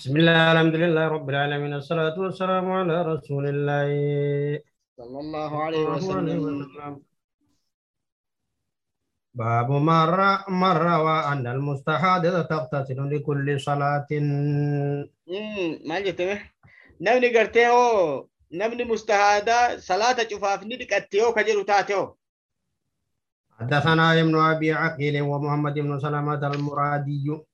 بسم الله الحمد لله رب العالمين الصلاة والسلام على رسول الله. صلى الله عليه وسلم. باب مرة مرة وأن المستحاضة تغتسل لكل صلاة. namni mustahaadaa salaata cufaaf ni dhiqatte yoo ka jedhu taate hoo حدثنا ابن أبي عقيل ومحمد بن سلمة المرادي.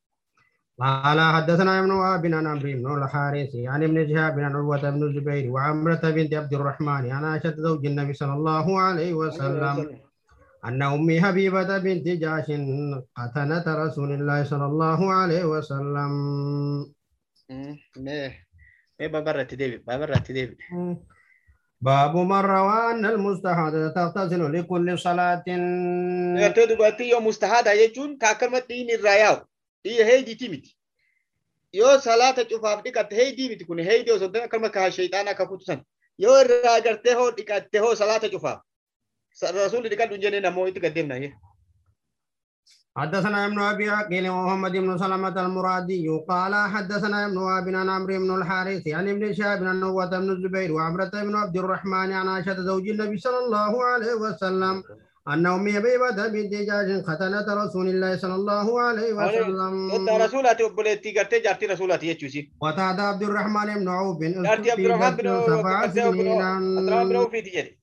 قال حدثنا ابن وهب عن عمرو بن الحارث عن ابن شهاب عن عروة بن الزبير وعمرة بنت عبد الرحمن عن عائشة زوج النبي صلى الله عليه وسلم أن أمي حبيبة بنت جاش ختنة رسول الله صلى الله عليه وسلم. deebi باب من روى أن المستحاضة تغتسل لكل صلاة. gartee dubartii yoo mustahaada jechuun ka akkanumatti dhiigni هي هي دي تيمت يو صلاة تشوفها دي كات هي دي متكون هي دي وصدنا كلمة كه الشيطان كفوت سن يو راعر تهو دي كات تهو صلاة تشوفها الرسول دي كات دنجني نموه يتك دم نهيه حدثنا ابن أبي قيل محمد بن سلمة المرادي يقال حدثنا ابن ابي عن عمرو بن الحارث يعني ابن شهاب بن نوة بن الزبير وعمرة بن عبد الرحمن عن عائشة زوج النبي صلى الله عليه وسلم. أن أم حبيبة بنت جاش ختنة رسول الله صلى الله عليه وسلم rasuulaati obboleettii gartee jaartii rasuulaati jechuusi. وتعدى عبد الرحمن بن عوف bin سبع gartee Abdurrahmaan bin سنين Awfiiti jedhe.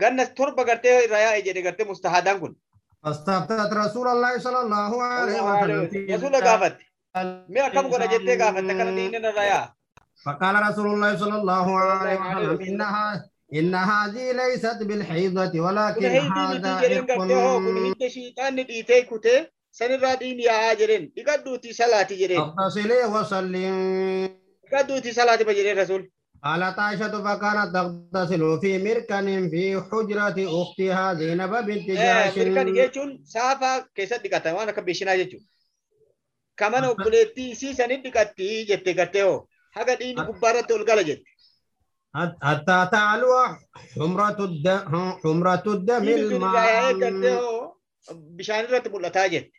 Gannas torba gartee irraa yaa'e jedhe gartee mustahaadaan kun. فاستفتت رسول الله صلى الله عليه وسلم. Mee akkam godha jettee gaafatte akkana dhiigni irraa yaa'a. فقال رسول الله صلى الله عليه وسلم. إنها إن هذه ليست بالحيضة ولكن هذا miti jedheen gartee hoo kun إرق hidda shiixaanni dhiitee kutee sanirraa dhiigni yaa'aa jedheen. Dhiqadhuutii salaati jedheen. اغتسلي وصلي salaati ba jedheen rasuul. قالت عائشة فكانت تغتسل في مركن في حجرة أختها زينب بنت جاش saafaa keessatti dhiqatan waan akka beeshinaa jechuudha. Kamana obboleettii isii sanii dhiqatti jette gartee hoo. Haga dhiigni حتى تعلو حمرة الدم حمرة الدم الماء jette.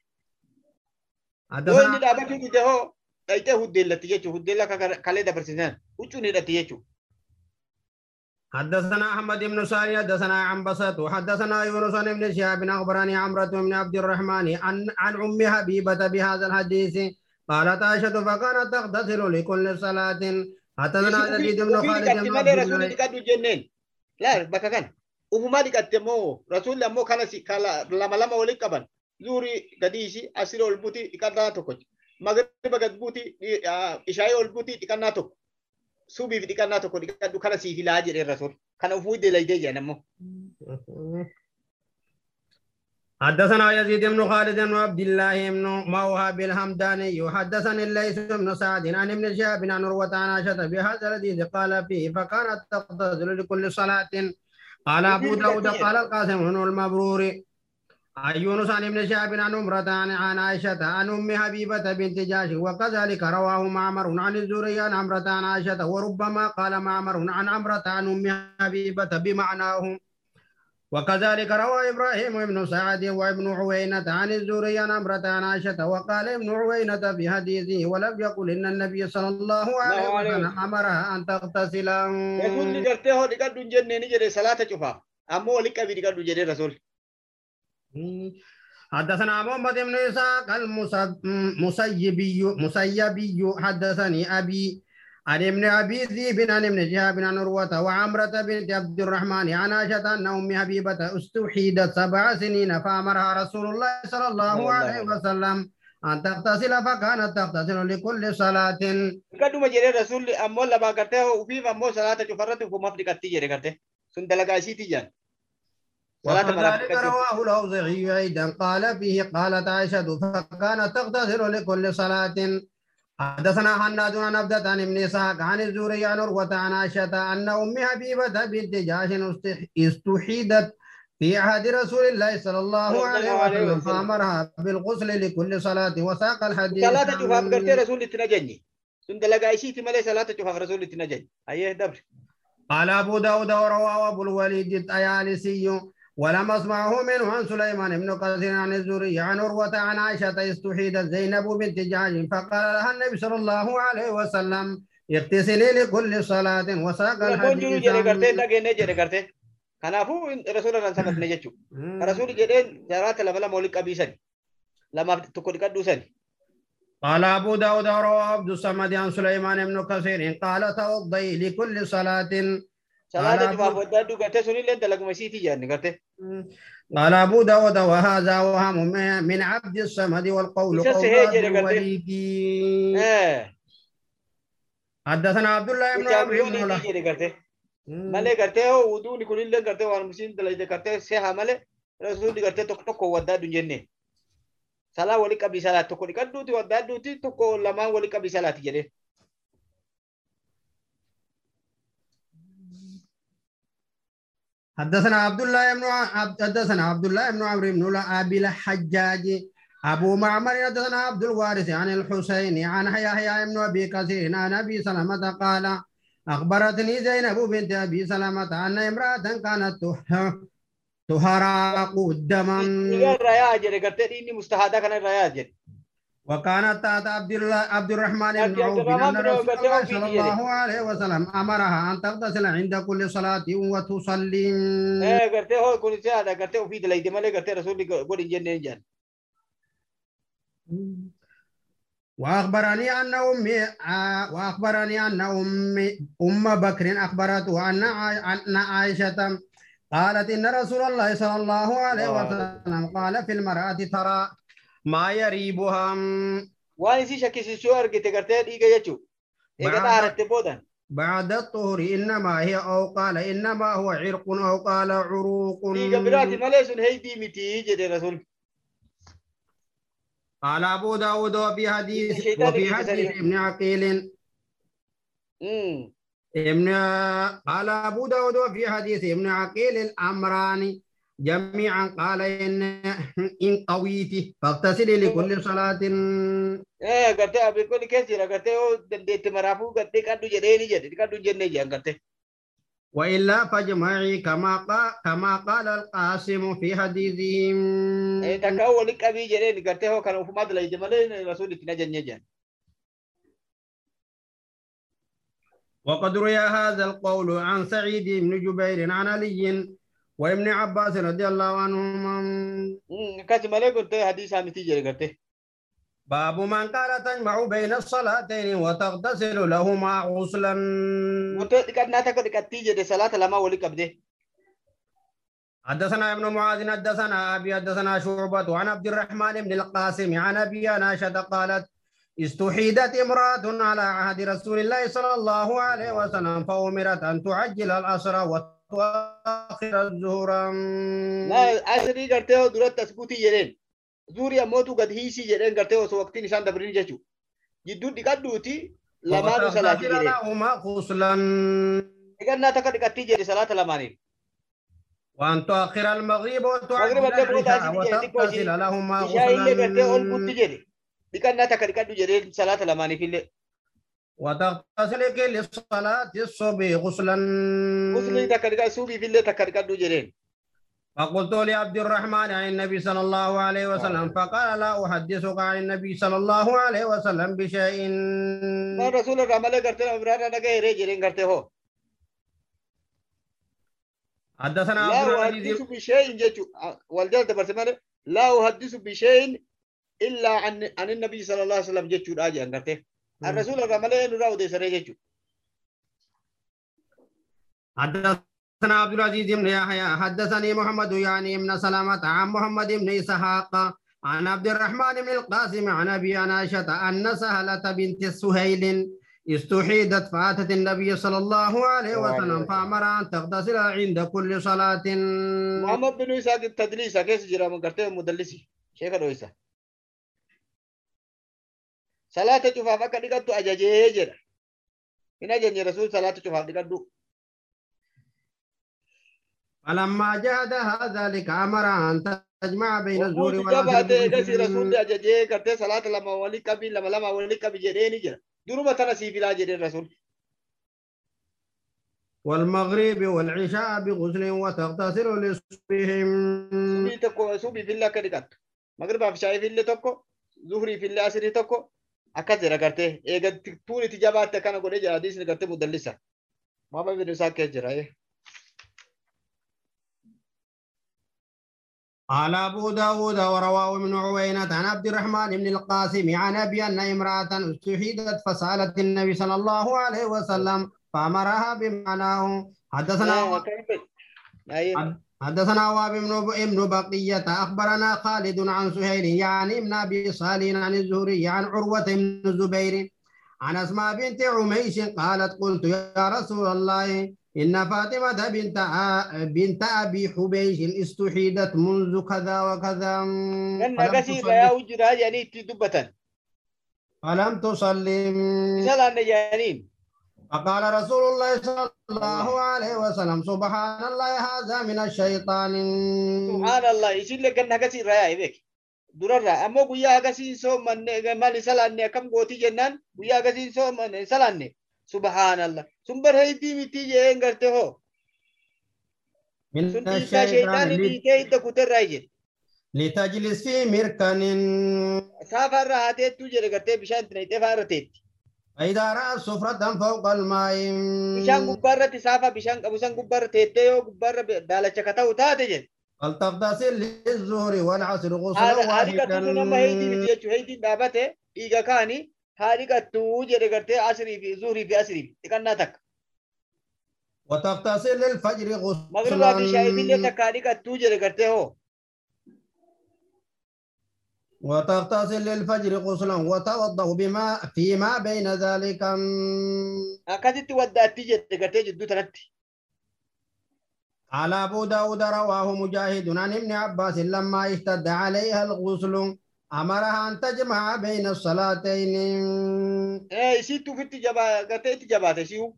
Yoo inni حدثنا dhaabachuu dide hoo dhayitee huddeellatti jechuudha. Huddeella akka kalee dabarsisan huccuun hidhatti jechuudha. حدثنا احمد بن ساري حدثنا عن بسط وحدثنا يونس بن شهاب اخبرني عمرة بن عبد الرحمن عن عن ام حبيبة بهذا الحديث قالت عائشة فكانت تغتسل لكل صلاة si kala ol tokko. Gad ol tokko. Tokko rasuul. Kana ufuu deelaydee jedhan ammoo. حدثنا يزيد بن خالد بن عبد الله بن موهب الحمداني حدثني الليث بن سعد عن ابن شهاب عن عروة عن عائشة بهذا الحديث قال فيه فكانت تغتسل لكل صلاة. قال أبو داود قال القاسم بن المبرور عن يونس عن ابن شهاب عن عمرة عن عائشة عن أم حبيبة بنت جاش وكذلك رواه معمر عن الزهري عن عمرة عن عائشة وربما قال معمر عن عمرة عن أم حبيبة بمعناه. وكذلك روى إبراهيم بن سعد وابن عوينة عن الزهري عن عمرة عن عائشة وقال ابن عوينة في حديثه ولم يقل إن النبي صلى الله عليه وسلم أمرها أن تغتسل dhiqadhu hin jennee ni jedhe salaata cufaaf. Ammoo waliin qabii dhiqadhu jedhee rasuul. حدثنا محمد بن إسحاق المسيبي مسيبي حدثني أبي عن ابن أبي ذئب عن ابن شهاب عن عروة وعمرة بنت عبد الرحمن عن عائشة أن أم حبيبة استوحيدت سبع سنين فأمرها رسول الله صلى الله عليه وسلم أن تغتسل فكانت تغتسل لكل صلاة Dhiqadhuma jedhee rasuulli ammoo lamaa gartee hoo ufiif ammoo salaata cufarratti ufumaaf dhiqatti jedhe gartee. Sun dalagaa isiitii jedhan. صلاة وكذلك رواه الأوزعي أيضا قال فيه قالت عائشة فكانت تغتسل لكل صلاة حدثنا حناد عن عبدة عن ابن إسحاق عن الزهري عن عروة عن عائشة أن أم حبيبة بنت جاش استح- استحيدت في عهد رسول الله صلى الله عليه وسلم. فأمرها بالغسل لكل صلاة وساق الحديث gartee rasuulli itti najanye. Sun dalagaa isiiti malee salaata cufaaf rasuulli itti najanye. Ayyee dabre. قال أبو داود ورواه أبو الوليد الطيالسي ولم أسمعه منه عن سليمان بن قاسم عن الزهري عن عروة عن عائشة استحيدت زينب بنت جعش فقال لها النبي صلى الله عليه وسلم اغتسلي لكل صلاة وساق الحديث. Kanaafuu rasuula irraan samadne jechuu. Rasuuli jedheen jaraata lama lama walitti qabiisan. Lamaaf tokko dhiqadhuu sani. قال أبو داود روى عبد الصمد عن سليمان بن كثير قال توضي لكل صلاة قال أبو داود وهذا وهم من عبد الصمد والقول قول حدثنا عبد الله بن عمرو بن مولى ملے کرتے ہو وضو نکلی لے کرتے ہو مسلم دلے کرتے سے حمل رسول دی کرتے تو کو ودا دنے صلاح ولی کبھی صلاح تو کو کدو تو ودا دوتی تو کو لما ولی کبھی صلاح تجلے حدثنا عبد الله بن حدثنا عبد الله بن عمرو بن أبي الحجاج أبو معمر حدثنا عبد الوارث عن الحسين عن يحيى بن أبي كثير عن أبي سلمة قال أخبرتني زينب بنت أبي سلمة أن امرأة كانت ته- تهراق دما Dhiiga rayaa jedhe gartee dhiinni mustahaadaa kana rayaa jedhe. وكانت تحت عبد الرحمن بن عوف الرحمن أن رسول الله صلى. الله عليه وسلم أمرها أن تغتسل عند كل صلاة وتصلي Eh gartee hoo kun sehaadha gartee ofii dalayde malee gartee rasuulli godhi hin jenneen jaan. وأخبرني أن أمي وأخبرني أن أمي أم بكر أخبرته أن أن عائشة قالت إن رسول الله صلى الله عليه آه. وسلم قال في المرأة ترى ما Waan isii shakkisiisuu argite gartee dhiiga jechuu. Eega Baada- dhaaratte boodan. بعد الطهر إنما هي أو قال إنما هو عرق أو قال عروق Dhiiga biraati malee sun heydii miti jedhe rasuulli. قال أبو داود وفي حديث وفي حديث. ابن عقيل Mm. ابن قال أبو داود وفي حديث ابن عقيل الأمران جميعا قال إن إن قويت فاغتسلي لكل صلاة Eh gartee abin kun keessa jira gartee hoo dandeette maraafuu gartee qaddu jedhee ni jedhe qaddu hin jennee jedhan gartee. وإلا فاجمعي كما قال كما قال القاسم في حديثهم Eh takka hoo walitti qabii jedheen gartee hoo kana ofumaa dalayde malee rasuulli itti ajajne jedhan. وقد روي هذا القول عن سعيد بن جبير عن علي وابن عباس رضي الله عنهما Akkasi malee gartee hadiisaa miti jedhe gartee. باب من قال تجمع بين الصلاتين وتغتسل لهما غسلا dhiqannaa takka dhiqattii jedhe salaata lamaa walitti qabdee. حدثنا ابن معاذ حدثنا ابي حدثنا شعبة عن عبد الرحمن بن القاسم عن ابي عائشة قالت استحيدت امرأة على عهد رسول الله صلى الله عليه وسلم فأمرت أن تعجل العصر وتؤخر الظهر Naa asrii gartee hoo duratti as buutii jedheen. Zuurii ammootu gad hiisii jedheen gartee osoo waqtiin isaan dabrin jechuudha. Jidduu dhiqadhuuti lamaanuu salaati وتغتسل jedheen. لهما غسلا Dhiqannaa takka dhiqattii jedhe salaata lamaaniin. وأن تؤخر المغرب وتعجل Magriba illee booda العشاء asii jedhe xiqqoo وتغتسل ishii. لهما Ishaa illee gartee ol غسلا butti jedhe. Dhiqannaa takka dhiqadhu jedheen salaata lamaaniif illee. وتغتسل كل صلاة الصبح غسلا. takka dhiqadhu suubiif illee takka dhiqadhu jedheen. فقلت لعبد الرحمن عن النبي صلى الله عليه وسلم فقال لا أحدثك عن النبي صلى الله عليه وسلم بشيء. Maan rasuula irraa malee gartee nama biraarraa dhaga'eeree jedheen gartee hoo. حدثنا عبد لا العزيز أحدث بشيء جيتشو والجلد دبرت ماله لا أحدث بشيء إلا عن عن النبي صلى الله عليه وسلم جيتشو راجع أنكرته الرسول الرمله إنه راو دي سري جيتشو حدثنا عبد العزيز بن يحيى حدثني محمد يعني ابن سلامة عن محمد بن إسحاق عن عبد الرحمن بن القاسم عن أبي عائشة أن سهلة بنت سهيل استحيدت فأتت النبي صلى الله عليه وسلم فأمر أن تغتسل عند كل صلاة. محمد بن إسحاق التدليس كيس جرا من كرته مدلسي؟ شيخ رويسا صلاة شوفا فكا دقاتو أجاجي جرا إن أجاجي رسول صلاة شوفا دقاتو فلما جهدها ذلك أمر أن تجمع بين الزور جبهة إيجاسي رسول والعصر أجاجي كرته صلاة لما ولي كبي لما لما ولي كبي جريني جرا درما تنسي بلا جرين رسول والمغرب والعشاء بغسل وتغتسل لصبحهم subii tokko subii fillee akka dhiqattu magribaaf shaayii fillee tokko zuhurii fillee asirii tokko akkas jedha gartee eega tuun itti jabaatte akkana godhee jira hadiisni gartee mudallisa maama bin isaa jira eh. قال أبو داود ورواه ابن عوينة عن عبد الرحمن بن القاسم عن أبي أن امرأة استحيدت فسألت النبي صلى الله عليه وسلم فأمرها بمعناه. حدثنا حدثنا واب بن ابن بقية أخبرنا خالد عن سهيل يعني ابن أبي صالح عن الزهري عن عروة بن الزبير عن أسماء بنت عميش قالت قلت يا رسول الله إن فاطمة بنت بنت أبي حبيش استحيدت منذ كذا وكذا تصلي bayaa hujjiraa jedhanii itti dubbatan. فلم تصلي laanne jedhaniin. فقال رسول الله صلى الله عليه وسلم سبحان الله هذا من الشيطان Subhaanallah isinlee ganna agasii irraa yaa'e beeki. Durarraa ammoo guyyaa agasii soomanne mali salaanne akkam gootii jennaan guyyaa agasii soomanne salaanne. Subhaanallah. Sun bar heddii miti jeen garte hoo. من Sun dhiibbaa الشيطان sheeyxaanii لت- dhiitee hidda kuterraa jedhe. لتجلس في مركن jedhe gartee bishaan itti naqxee faa irra teetti. فإذا رأت سفرة فوق الماء gubbaa irra teettee yoo gubbaa irra daalacha ka ta'u taate jedhe. فلتغتسل للظهر والعصر غسلا haadha haadhi qattuutu nama heydii miti واحدا jechuudha heydiin dhaabate dhiiga kaani haadhi qattuu jedhe gartee asirii fi zuhurii fi asirii fi dhiqannaa takka وتغتسل للفجر magribaa fi shaayifillee غسلا takka haadhi qattuu jedhe gartee hoo وتغتسل للفجر غسلا وتوضأ بما فيما بين ذلك. اكدت تودات تجد دو على أبو داود رواه مجاهد عن ابن عباس لما اشتد عليها الغسل أمرها أن تجمع بين الصلاتين. اي شيتو في تجبا غتيت جبا تشيو.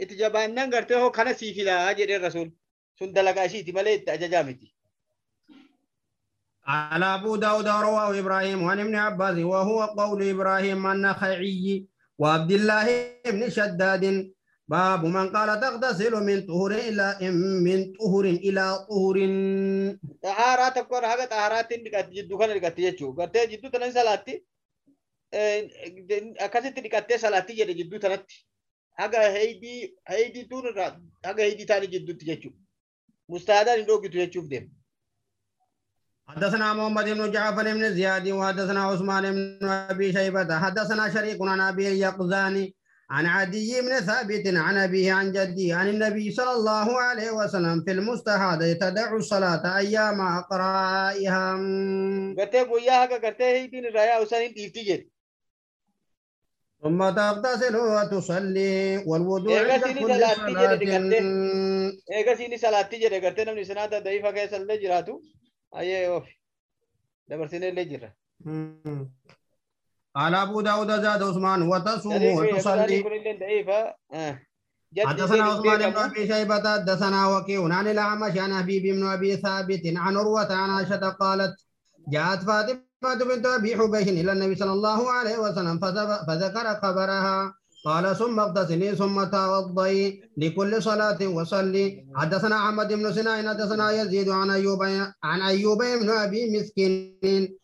اتجبا ان غرتو كان في لا الرسول. سندلغا شيتي مليت اجا على أبو داود رواه إبراهيم وعن ابن عباس وهو قول إبراهيم النخعي وعبد الله بن شداد باب من قال تغتسل من طهر إلى من طهر إلى طهر. طهارة تقول هذا طهارة تندك جدو كان لك تيجي شو قلت جدو تنا سلاتي. إيه، أكاسي تندك تيجي سلاتي جد جدو تنا تي هذا هيدي هيدي تون هذا هيدي تاني جدو تيجي شو مستعد أن يروح يتوجه شوف حدثنا محمد بن جعفر بن زياد وحدثنا عثمان بن أبي شيبة حدثنا شريك عن أبي اليقظاني عن عدي بن ثابت عن أبيه عن جده عن النبي صلى الله عليه وسلم في المستحاضة تدع الصلاة yaa'u san hin dhiifti jedhe. ثم تغتسل وتصلي والوضوء عند كل صلاة gartee namni sanaata ayyee oofi. Dabarsinee illee jirra. قال أبو داود زاد عثمان وتصوم وتصلي حدثنا عثمان بن. ابي شيبه حدثنا وكيع عن الاعمش عن حبيب بن ابي ثابت عن عروه عن عائشه قالت جاءت فاطمه بنت ابي حبيش إلى النبي صلى الله عليه وسلم فذكر خبرها قال ثم اغتسلي ثم توضئي لكل صلاة وصلي حدثنا أحمد بن سنان حدثنا يزيد عن أيوب عن أيوب بن أبي مسكين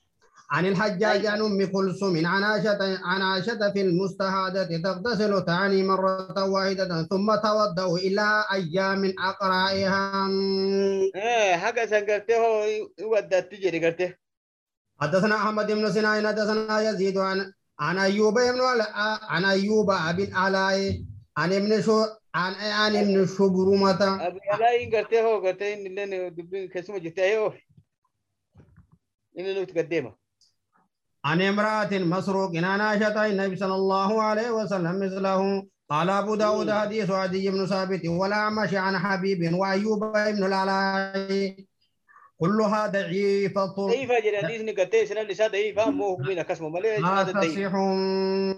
عن الحجاج عن أم كلثوم عن عائشة عن عائشة في المستهادة تغتسل تعني مرة واحدة ثم توضأ إلى أيام أقرائها san gartee hoo waddaatti jedhe gartee. حدثنا أحمد بن سنان حدثنا يزيد عن عن أيوب بن الع- عن أيوب أبي العلاء عن ابن شو عن عن ابن شبرمة Alaa'iin gartee hoo gartee inni illee dubbiin keessuma jirti ayyee oofi. Inni nuti gaddeema. عن امرأة مسروق عن عائشة النبي صلى الله عليه وسلم مثله. قال أبو داود حديث عدي بن ثابت والأعمش عن حبيب وأيوب بن العلاء كلها ضعيفة ضعيفة جل هذه نقطتين سنة اللي شاد ضعيفة مو من كسمه ما ليه لا تصيح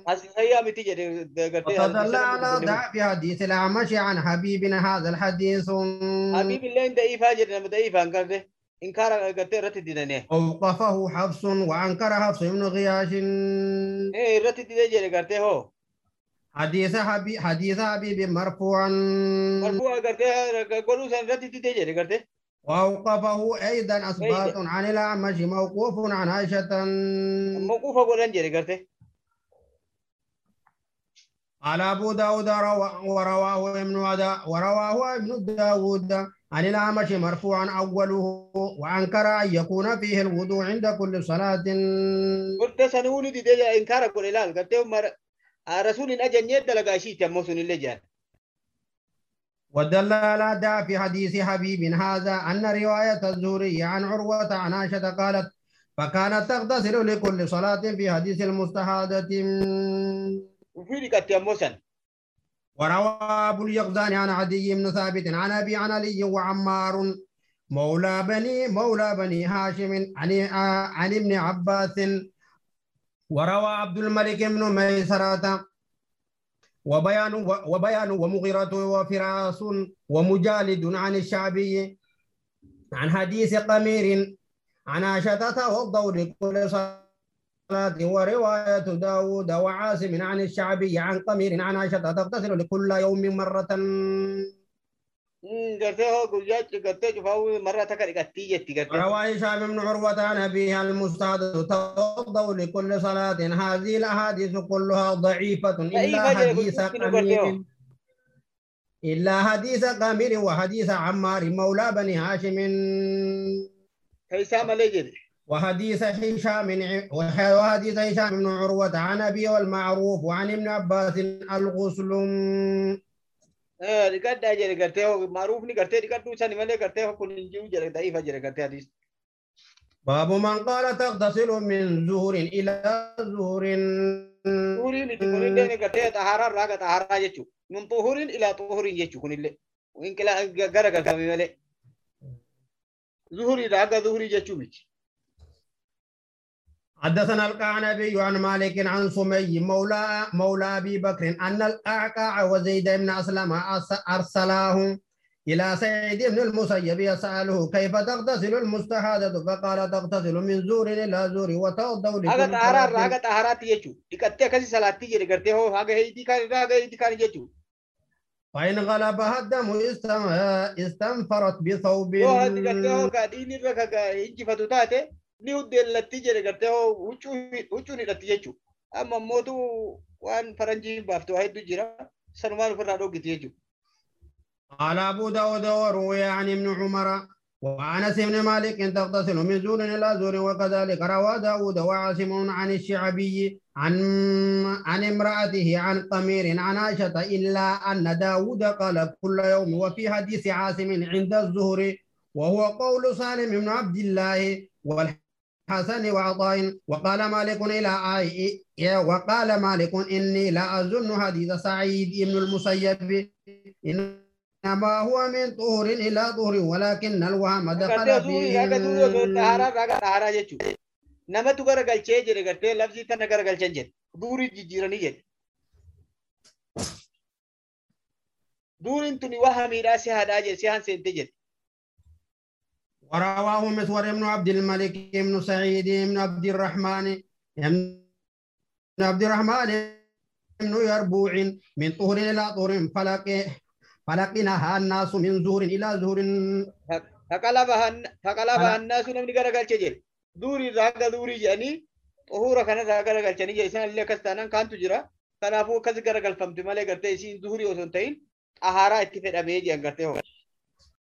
هذه هي متي جل نقطتين فضل على ضعف هذه لا مشي عن حبيبنا هذا الحديث. حبيب الله إن ضعيفة جل ما ضعيفة أنكر ده إنكار قطة رت الدنيا أوقفه حفص وأنكر حفص من غياش. إيه رت الدنيا جل هو. حديث حبيب حديث حبيب مرفوعا. مرفوعا قرته قولوا سنة رت الدنيا وأوقفه أيضا أثبات عن الأعمش موقوف عن عائشة. موquufa godhan jedhe gartee قال أبو داود روا- ورواه ابن ودا ورواه ابن داود عن الأعمش مرفوعا أوله وأنكر أن يكون فيه الوضوء عند كل صلاة. godhe sanuu ni didee inkaara godhe ilaal gartee mara rasuulin ajanyee dalagaa ishiitti ammoo sun illee jedhan ودل على ده في حديث حبيب هذا أن رواية الزهري عن عروة عن عائشة قالت فكانت تغتسل لكل صلاة في حديث المستحاضة ammoo san وروى أبو اليقظان عن عدي بن ثابت عن أبي عن علي وعمار. مولى بني مولى بني هاشم عن عن ابن عباس. وروى عبد الملك بن ميسرة وبيان وبيان ومغيرة وفراس ومجالد عن الشعبي عن حديث قمير عن عائشة توضأ لكل صلاة ورواية داود وعاصم عن الشعبي عن قمير عن عائشة تغتسل لكل يوم مرة. Jetti gartee وروى هشام بن عروة عن أبيها المستعد توضأ لكل صلاة. هذه الأحاديث كلها ضعيفة إلا حديث قمير. إلا حديث قمير وحديث عمار مولى بني هاشم. malee jedhe وحديث هشام وحديث هشام بن عروة عن أبي والمعروف وعن ابن عباس الغسل. Dhiqadhaa jedhe gartee hoo maaruufni gartee dhiqadhuu sani malee gartee hoo kun hin jiru jedhe da'iifa jedhe gartee hadiis باب من قال تغتسل من زهر إلى زهر Xuhuriin itti kunillee gartee xaharaa irraa ga xaharaa jechuu min xuhuriin ilaa xuhuriin jechuu kunillee inqilaa gara gargame malee zuhurii irraa aga zuhurii jechuu miti حدثنا القعنبي عن مالك عن سمي مولى مولى أبي بكر أن الأعقاع وزيد بن أسلم أرسلاه إلى سعيد بن المسيب يسأله كيف تغتسل المستحاضة؟ فقال تغتسل من زور إلى زور وتوضأ xaharaa irraa صلاة. haga xaharaatti jechuu dhiqattee akkasii salaattii jedhe gartee hoo haga heeyitii kaan irraa haga heeyitii kaan jechuu فإن غلبها الدم استنفرت بثوب. yoo hadi gartee hoo gaa dhiigni ni uddeellattii jedhe gartee hoo huccuu huccuun hidhatti jechuu amma ammootu waan faranjiin baaftu waa hedduu jira sanumaan ofirraa dhoggiti jechuu قال أبو داود وروي عن ابن عمر وأنس بن مالك تغتسل من زور إلى زور وكذلك روى داود وعاصم عن الشعبي عن عن امرأته عن قمير عن عائشة إلا أن داود قال كل يوم وفي حديث عاصم عند الزهر وهو قول سالم بن عبد الله حسن وعطاء وقال مالك إلى آي وقال مالك إني لا أظن حديث سعيد بن المسيب. إنما هو من طهر إلى طهر ولكن الوهم دخل فيه نما تقرا قال تشيجر قال تي لفظي تنقرا قال تشيجر دوري جيجيراني جيجر دور انتوني وهمي راسي هذا جيجر سيهان سيهان ورواه مسور بن عبد الملك بن سعيد بن عبد الرحمن بن عبد الرحمن بن يربوع من طهر إلى طهر فلق فلقناها الناس من زهر إلى زهر. فقلبها فقلبها الناس من غرغل تجي دوري راغ دوري يعني طهور كان غرغل تجي سن اللي كستان كان تجرا كان ابو كز غرغل فهمت مالك تجي دوري وسنتين. أهارا اتفق ابي يجي غرتي هو.